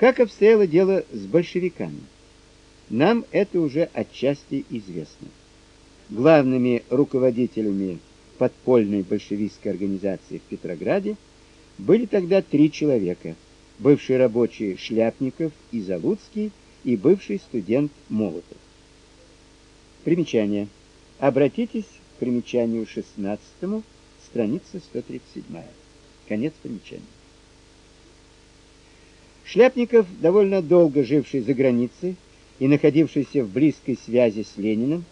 Как обстояло дело с большевиками? Нам это уже отчасти известно. Главными руководителями подпольной большевистской организации в Петрограде были тогда три человека: бывший рабочий Шляпников и Залуцкий и бывший студент Молотов. Примечание. Обратитесь к примечанию 16, страница 137. Конец примечания. Шляпников, довольно долго живший за границей и находившийся в близкой связи с Лениным,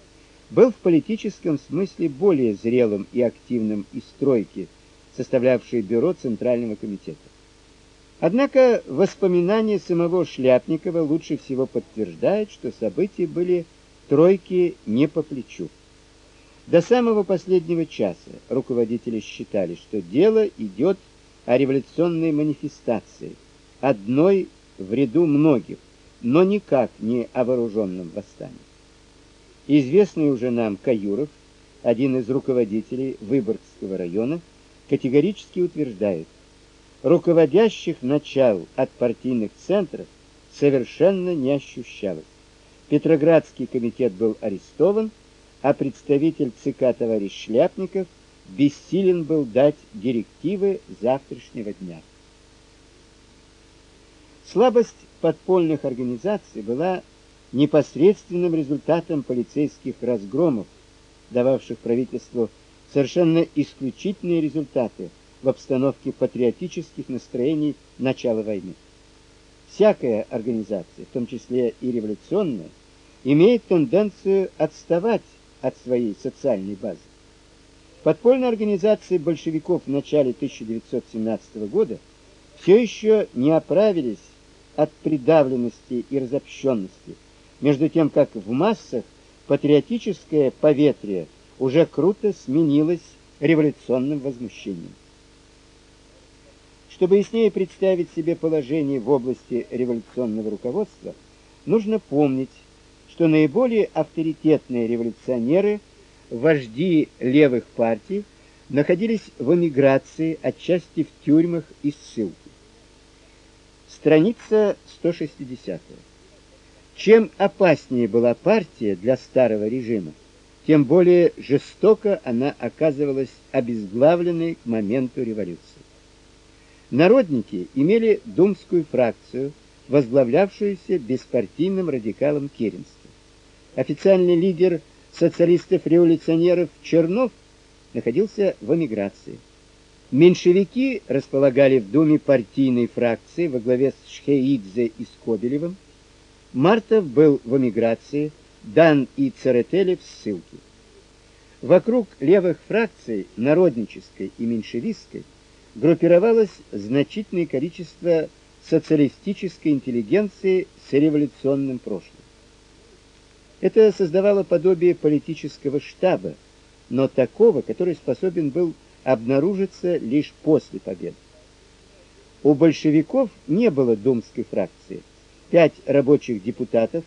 был в политическом смысле более зрелым и активным из тройки, составлявшей бюро Центрального комитета. Однако воспоминания самого Шляпникова лучше всего подтверждают, что события были тройке не по плечу. До самого последнего часа руководители считали, что дело идет о революционной манифестации, одной в ряду многих, но никак не о вооруженном восстании. Известный уже нам Каюров, один из руководителей Выборгского района, категорически утверждает, руководящих начал от партийных центров совершенно не ощущалось. Петроградский комитет был арестован, а представитель ЦК товарищ Шляпников бессилен был дать директивы завтрашнего дня. Слабость подпольных организаций была непосредственным результатом полицейских разгромов, дававших правительству совершенно исключительные результаты в обстановке патриотических настроений начала войны. Всякая организация, в том числе и революционная, имеет тенденцию отставать от своей социальной базы. Подпольные организации большевиков в начале 1917 года все еще не оправились от придавленности и разобщенности, между тем как в массах патриотическое поветрие уже круто сменилось революционным возмущением. Чтобы яснее представить себе положение в области революционного руководства, нужно помнить, что наиболее авторитетные революционеры, вожди левых партий, находились в эмиграции, отчасти в тюрьмах и ссылке. Страница 160. Чем опаснее была партия для старого режима, тем более жестоко она оказывалась обезглавленной к моменту революции. Народники имели думскую фракцию, возглавлявшуюся беспартийным радикалом Керенским. Официальный лидер социалистов-революционеров Чернов находился в эмиграции. Меньшевики располагали в Думе партийной фракции во главе с Шхеидзе и Скобелевым. Мартов был в эмиграции, Дан и Церетели в ссылке. Вокруг левых фракций, народнической и меньшевистской, группировалось значительное количество социалистической интеллигенции с революционным прошлым. Это создавало подобие политического штаба, но такого, который способен был обнаружиться лишь после победы. У большевиков не было думской фракции. Пять рабочих депутатов,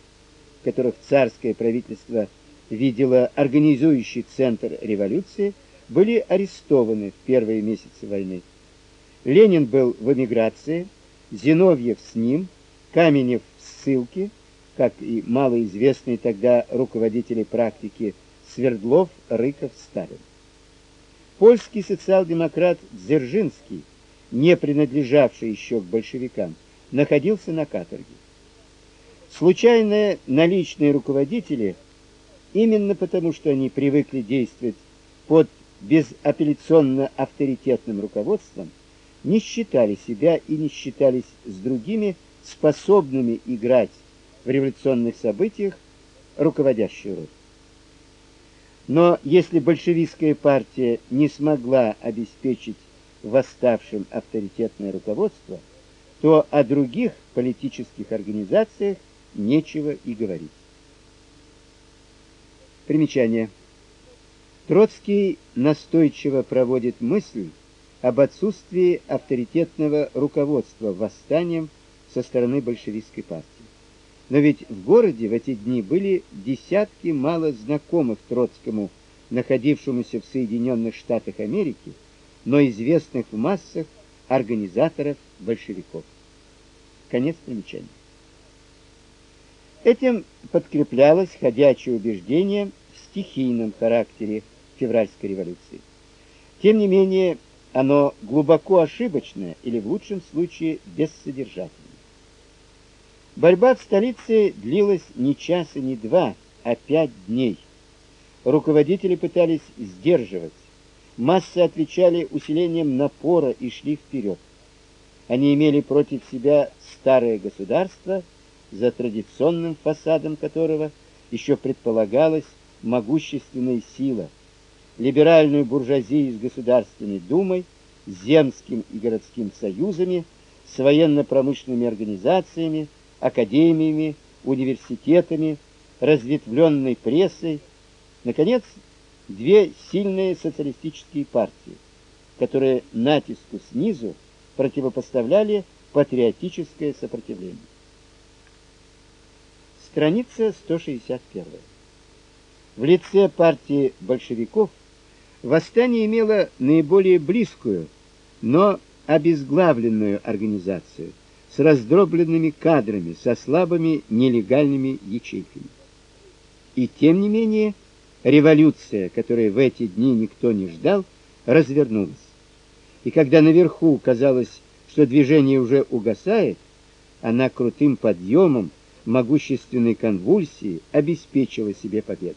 которых царское правительство видело организующий центр революции, были арестованы в первые месяцы войны. Ленин был в эмиграции, Зиновьев с ним, Каменев в ссылке, как и малоизвестные тогда руководители практики Свердлов, Рыков, Сталин. Польский социал-демократ Дзержинский, не принадлежавший еще к большевикам, находился на каторге. Случайные наличные руководители, именно потому что они привыкли действовать под безапелляционно авторитетным руководством, не считали себя и не считались с другими способными играть в революционных событиях руководящую роль. Но если большевистская партия не смогла обеспечить восставшим авторитетное руководство, то о других политических организациях нечего и говорить. Примечание. Троцкий настойчиво проводит мысль об отсутствии авторитетного руководства восстанием со стороны большевистской партии. Но ведь в городе в эти дни были десятки мало знакомых Троцкому, находившемуся в Соединенных Штатах Америки, но известных в массах организаторов большевиков. Конец примечания. Этим подкреплялось ходячее убеждение в стихийном характере февральской революции. Тем не менее, оно глубоко ошибочное или в лучшем случае бессодержательное. Борьба в столице длилась не час и не два, а пять дней. Руководители пытались сдерживать, массы отвечали усилением напора и шли вперед. Они имели против себя старое государство, за традиционным фасадом которого еще предполагалась могущественная сила, либеральную буржуазию с Государственной Думой, земским и городским союзами, с военно-промышленными организациями, академиями, университетами, разветвленной прессой, наконец, две сильные социалистические партии, которые натиску снизу противопоставляли патриотическое сопротивление. Страница 161. В лице партии большевиков восстание имело наиболее близкую, но обезглавленную организацию с раздробленными кадрами, со слабыми нелегальными ячейками. И тем не менее, революция, которую в эти дни никто не ждал, развернулась. И когда наверху казалось, что движение уже угасает, она крутым подъемом могущественной конвульсии обеспечила себе победу.